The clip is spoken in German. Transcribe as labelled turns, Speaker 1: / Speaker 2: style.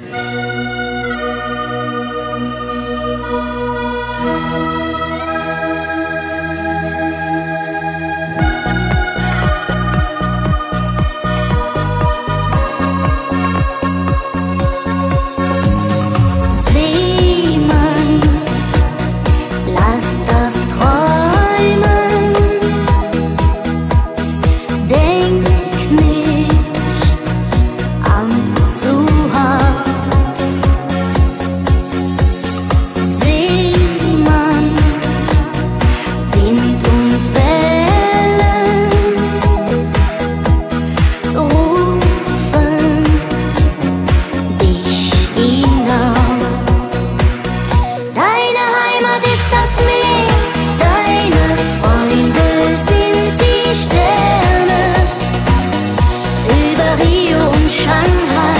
Speaker 1: Música Rio und Shanghai.